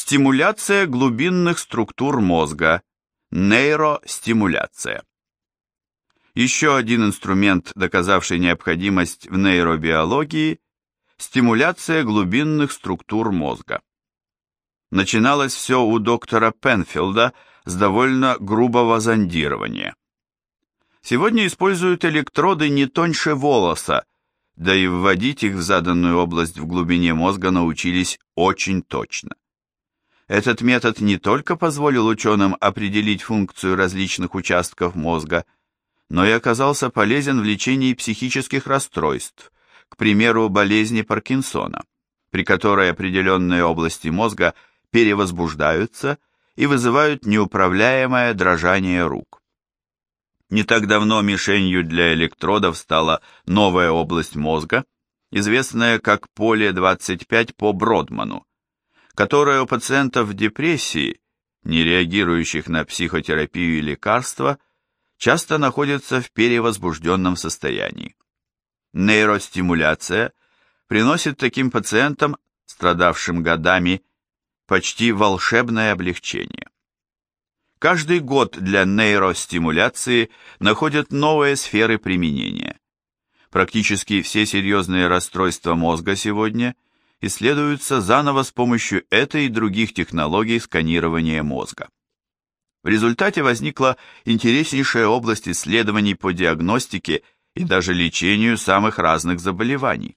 Стимуляция глубинных структур мозга. Нейростимуляция. Еще один инструмент, доказавший необходимость в нейробиологии – стимуляция глубинных структур мозга. Начиналось все у доктора Пенфилда с довольно грубого зондирования. Сегодня используют электроды не тоньше волоса, да и вводить их в заданную область в глубине мозга научились очень точно. Этот метод не только позволил ученым определить функцию различных участков мозга, но и оказался полезен в лечении психических расстройств, к примеру, болезни Паркинсона, при которой определенные области мозга перевозбуждаются и вызывают неуправляемое дрожание рук. Не так давно мишенью для электродов стала новая область мозга, известная как поле 25 по Бродману, которая у пациентов в депрессии, не реагирующих на психотерапию и лекарства, часто находится в перевозбужденном состоянии. Нейростимуляция приносит таким пациентам, страдавшим годами, почти волшебное облегчение. Каждый год для нейростимуляции находят новые сферы применения. Практически все серьезные расстройства мозга сегодня – исследуются заново с помощью этой и других технологий сканирования мозга. В результате возникла интереснейшая область исследований по диагностике и даже лечению самых разных заболеваний.